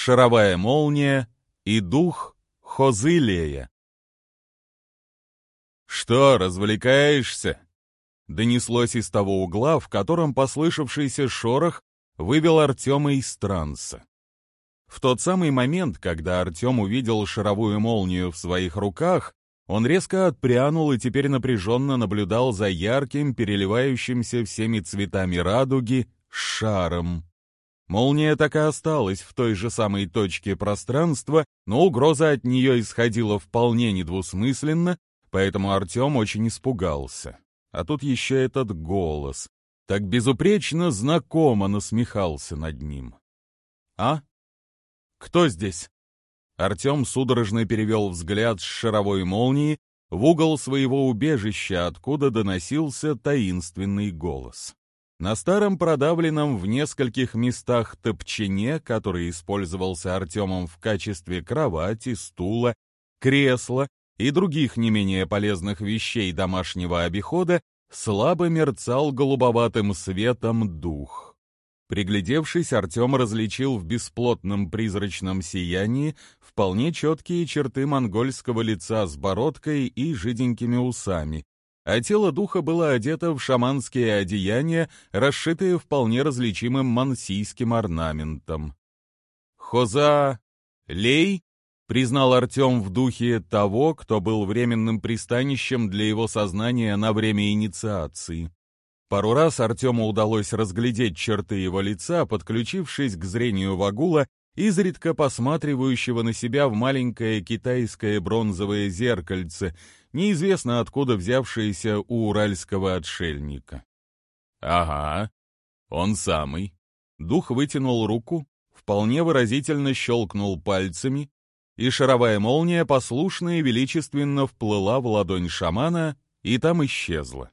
шаровая молния и дух Хозылея. «Что, развлекаешься?» Донеслось из того угла, в котором послышавшийся шорох вывел Артема из транса. В тот самый момент, когда Артем увидел шаровую молнию в своих руках, он резко отпрянул и теперь напряженно наблюдал за ярким, переливающимся всеми цветами радуги, шаром. Молния так и осталась в той же самой точке пространства, но угроза от нее исходила вполне недвусмысленно, поэтому Артем очень испугался. А тут еще этот голос. Так безупречно знакомо насмехался над ним. «А? Кто здесь?» Артем судорожно перевел взгляд с шаровой молнии в угол своего убежища, откуда доносился таинственный голос. На старом продавленном в нескольких местах топчине, который использовался Артемом в качестве кровати, стула, кресла и других не менее полезных вещей домашнего обихода, слабо мерцал голубоватым светом дух. Приглядевшись, Артем различил в бесплотном призрачном сиянии вполне четкие черты монгольского лица с бородкой и жиденькими усами, а тело духа было одето в шаманские одеяния, расшитые вполне различимым мансийским орнаментом. «Хоза... Лей?» — признал Артем в духе того, кто был временным пристанищем для его сознания на время инициации. Пару раз Артему удалось разглядеть черты его лица, подключившись к зрению Вагула, изредка посматривающего на себя в маленькое китайское бронзовое зеркальце, неизвестно откуда взявшееся у уральского отшельника. «Ага, он самый». Дух вытянул руку, вполне выразительно щелкнул пальцами, и шаровая молния послушно и величественно вплыла в ладонь шамана и там исчезла.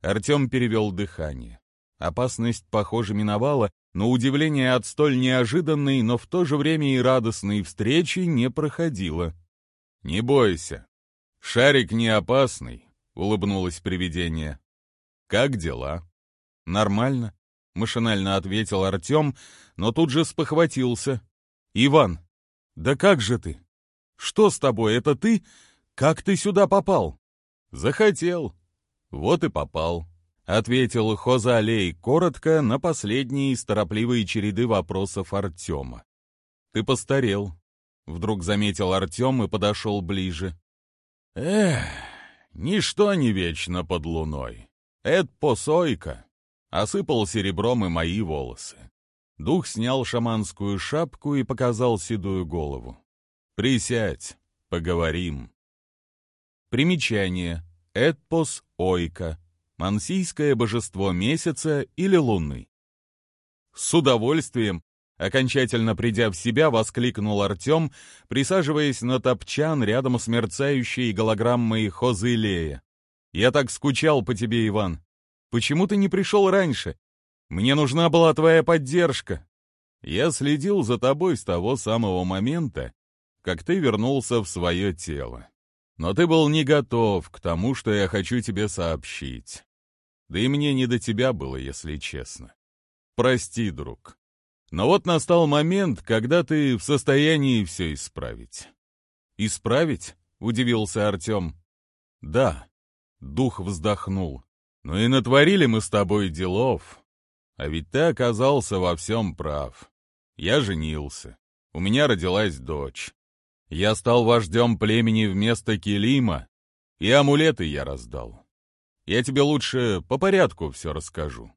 Артем перевел дыхание. Опасность, похоже, миновала, но удивление от столь неожиданной, но в то же время и радостной встречи не проходило. «Не бойся. Шарик не опасный», — улыбнулось привидение. «Как дела?» «Нормально», — машинально ответил Артем, но тут же спохватился. «Иван, да как же ты? Что с тобой, это ты? Как ты сюда попал?» «Захотел», «Вот и попал», — ответил Хозалей коротко на последние из торопливой череды вопросов Артема. «Ты постарел», — вдруг заметил Артем и подошел ближе. «Эх, ничто не вечно под луной. Эд посойка», — осыпал серебром и мои волосы. Дух снял шаманскую шапку и показал седую голову. «Присядь, поговорим». Примечание. Эдпос Ойка, мансийское божество месяца или лунный. С удовольствием, окончательно придя в себя, воскликнул Артем, присаживаясь на топчан рядом с мерцающей голограммой Хозылея. «Я так скучал по тебе, Иван. Почему ты не пришел раньше? Мне нужна была твоя поддержка. Я следил за тобой с того самого момента, как ты вернулся в свое тело. Но ты был не готов к тому, что я хочу тебе сообщить. Да и мне не до тебя было, если честно. Прости, друг. Но вот настал момент, когда ты в состоянии все исправить. «Исправить?» — удивился Артем. «Да». Дух вздохнул. «Ну и натворили мы с тобой делов. А ведь ты оказался во всем прав. Я женился. У меня родилась дочь. Я стал вождем племени вместо Келима, и амулеты я раздал. Я тебе лучше по порядку все расскажу.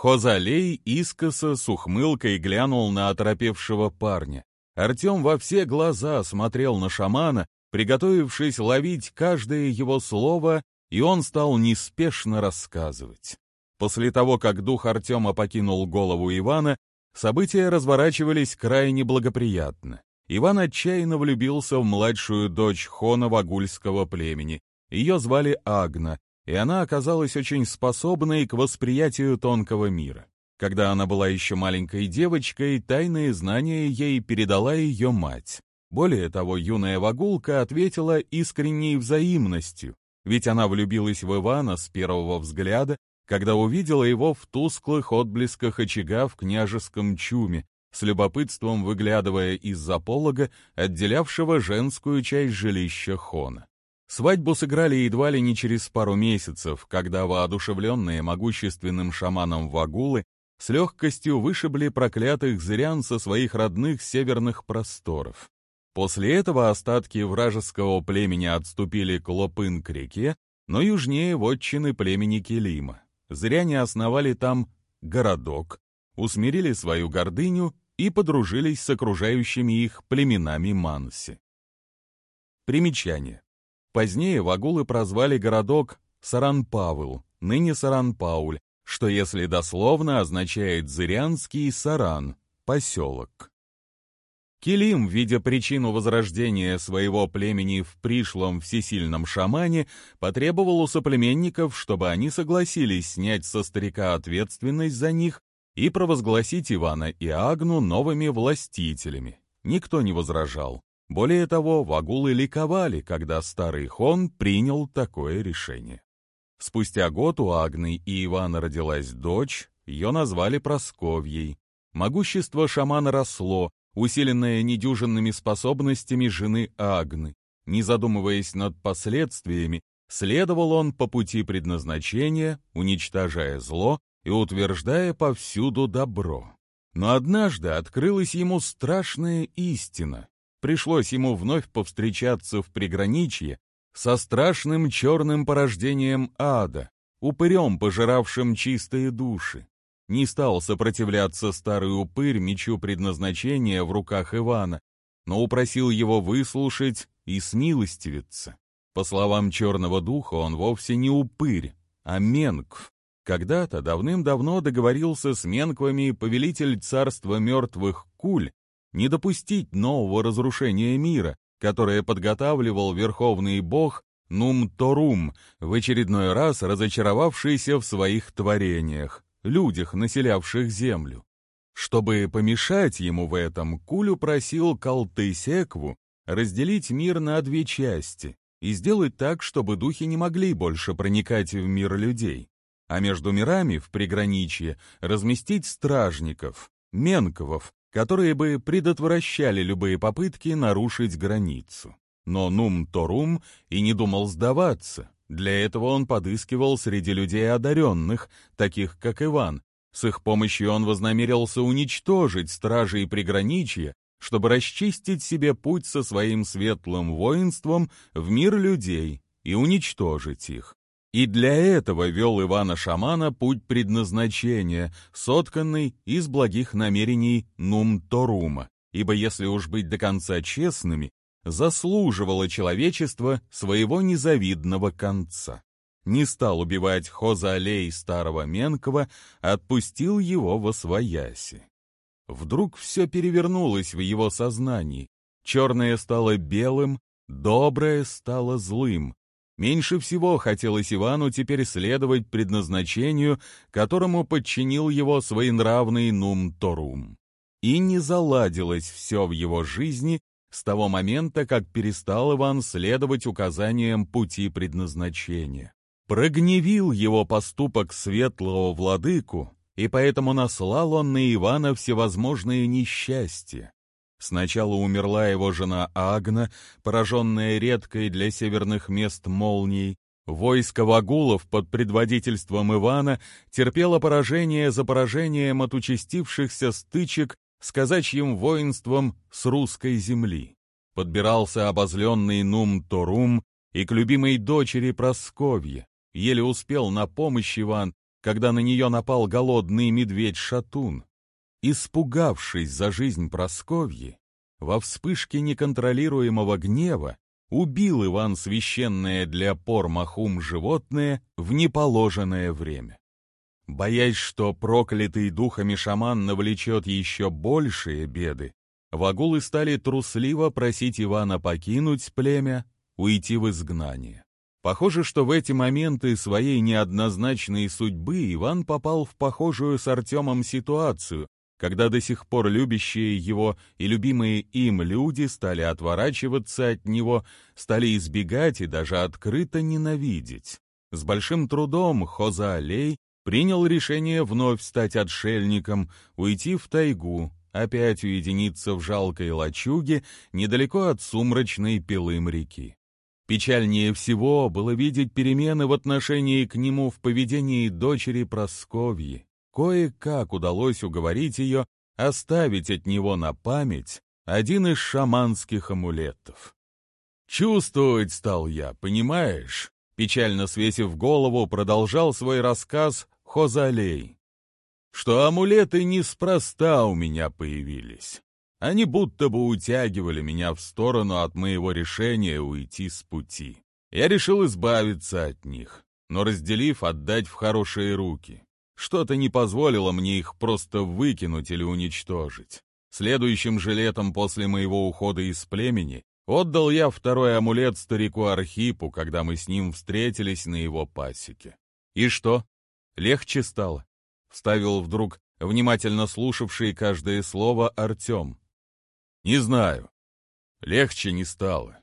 Хозалей искоса с ухмылкой глянул на оторопевшего парня. Артем во все глаза смотрел на шамана, приготовившись ловить каждое его слово, и он стал неспешно рассказывать. После того, как дух Артема покинул голову Ивана, события разворачивались крайне благоприятно. Иван отчаянно влюбился в младшую дочь Хона Вагульского племени. Ее звали Агна, и она оказалась очень способной к восприятию тонкого мира. Когда она была еще маленькой девочкой, тайные знания ей передала ее мать. Более того, юная Вагулка ответила искренней взаимностью, ведь она влюбилась в Ивана с первого взгляда, когда увидела его в тусклых отблесках очага в княжеском чуме, с любопытством выглядывая из-за полога, отделявшего женскую часть жилища Хона. Свадьбу сыграли едва ли не через пару месяцев, когда воодушевленные могущественным шаманом вагулы с легкостью вышибли проклятых зырян со своих родных северных просторов. После этого остатки вражеского племени отступили к Лопын к реке, но южнее вотчины племени Келима. Зряне основали там городок, усмирили свою гордыню и подружились с окружающими их племенами Манси. Примечание. Позднее вагулы прозвали городок Саран-Павыл, ныне Саран-Пауль, что если дословно означает «зырянский Саран», поселок. Килим, видя причину возрождения своего племени в пришлом всесильном шамане, потребовал у соплеменников, чтобы они согласились снять со старика ответственность за них и провозгласить Ивана и Агну новыми властителями. Никто не возражал. Более того, вагулы ликовали, когда старый хон принял такое решение. Спустя год у Агны и Ивана родилась дочь, ее назвали Просковьей. Могущество шамана росло, усиленное недюжинными способностями жены Агны. Не задумываясь над последствиями, следовал он по пути предназначения, уничтожая зло и утверждая повсюду добро. Но однажды открылась ему страшная истина. Пришлось ему вновь повстречаться в приграничье со страшным черным порождением ада, упырем, пожиравшим чистые души не стал сопротивляться старый упырь мечу предназначения в руках Ивана, но упросил его выслушать и смилостивиться. По словам черного духа, он вовсе не упырь, а менкв. Когда-то давным-давно договорился с менквами повелитель царства мертвых Куль не допустить нового разрушения мира, которое подготавливал верховный бог Нум-Торум, в очередной раз разочаровавшийся в своих творениях людях, населявших землю. Чтобы помешать ему в этом, Кулю просил Калтысекву разделить мир на две части и сделать так, чтобы духи не могли больше проникать в мир людей, а между мирами в приграничье разместить стражников, менковов, которые бы предотвращали любые попытки нарушить границу. Но Нум-Торум и не думал сдаваться, для этого он подыскивал среди людей одаренных, таких как Иван. С их помощью он вознамерился уничтожить стражей приграничья, чтобы расчистить себе путь со своим светлым воинством в мир людей и уничтожить их. И для этого вел Ивана-шамана путь предназначения, сотканный из благих намерений Нум-Торума, ибо если уж быть до конца честными, заслуживало человечество своего незавидного конца. Не стал убивать Хоза-Алей старого Менкова, отпустил его во свояси. Вдруг все перевернулось в его сознании. Черное стало белым, доброе стало злым. Меньше всего хотелось Ивану теперь следовать предназначению, которому подчинил его своенравный Нум-Торум. И не заладилось все в его жизни с того момента, как перестал Иван следовать указаниям пути предназначения. Прогневил его поступок светлого владыку, и поэтому наслал он на Ивана всевозможные несчастья. Сначала умерла его жена Агна, пораженная редкой для северных мест молнией, Войско вагулов под предводительством Ивана терпело поражение за поражением от участившихся стычек с казачьим воинством с русской земли. Подбирался обозленный Нум-Торум и к любимой дочери Просковье. Еле успел на помощь Иван, когда на нее напал голодный медведь-шатун. Испугавшись за жизнь Просковьи, во вспышке неконтролируемого гнева убил Иван священное для пор махум животное в неположенное время. Боясь, что проклятый духами шаман навлечет еще большие беды, вагулы стали трусливо просить Ивана покинуть племя, уйти в изгнание. Похоже, что в эти моменты своей неоднозначной судьбы Иван попал в похожую с Артемом ситуацию, когда до сих пор любящие его и любимые им люди стали отворачиваться от него, стали избегать и даже открыто ненавидеть. С большим трудом Хоза Алей принял решение вновь стать отшельником, уйти в тайгу опять уединиться в жалкой лачуге недалеко от сумрачной пилым реки. Печальнее всего было видеть перемены в отношении к нему в поведении дочери Просковьи. Кое-как удалось уговорить ее оставить от него на память один из шаманских амулетов. Чувствовать стал я, понимаешь? Печально свесив голову, продолжал свой рассказ Хозалей. Что амулеты неспроста у меня появились. Они будто бы утягивали меня в сторону от моего решения уйти с пути. Я решил избавиться от них, но разделив, отдать в хорошие руки. Что-то не позволило мне их просто выкинуть или уничтожить. Следующим же летом после моего ухода из племени отдал я второй амулет старику Архипу, когда мы с ним встретились на его пасеке. И что? Легче стало? Вставил вдруг внимательно слушавший каждое слово Артем. Не знаю. Легче не стало.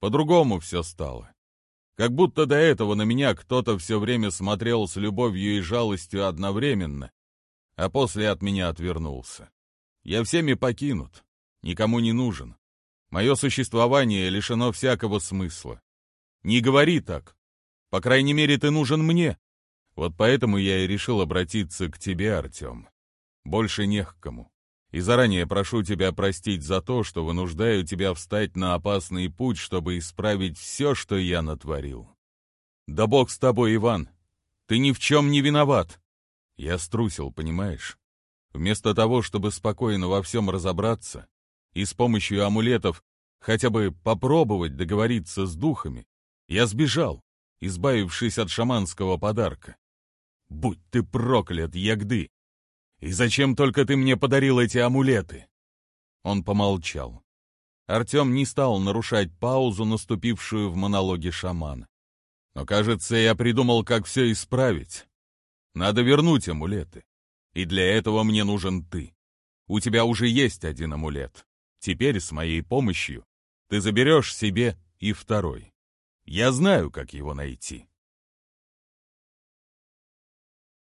По-другому все стало. Как будто до этого на меня кто-то все время смотрел с любовью и жалостью одновременно, а после от меня отвернулся. Я всеми покинут, никому не нужен. Мое существование лишено всякого смысла. Не говори так. По крайней мере, ты нужен мне. Вот поэтому я и решил обратиться к тебе, Артем. Больше не к кому. И заранее прошу тебя простить за то, что вынуждаю тебя встать на опасный путь, чтобы исправить все, что я натворил. Да бог с тобой, Иван. Ты ни в чем не виноват. Я струсил, понимаешь? Вместо того, чтобы спокойно во всем разобраться и с помощью амулетов хотя бы попробовать договориться с духами, я сбежал, избавившись от шаманского подарка. Будь ты проклят, Ягды! И зачем только ты мне подарил эти амулеты?» Он помолчал. Артем не стал нарушать паузу, наступившую в монологе шамана. «Но, кажется, я придумал, как все исправить. Надо вернуть амулеты. И для этого мне нужен ты. У тебя уже есть один амулет. Теперь с моей помощью ты заберешь себе и второй. Я знаю, как его найти».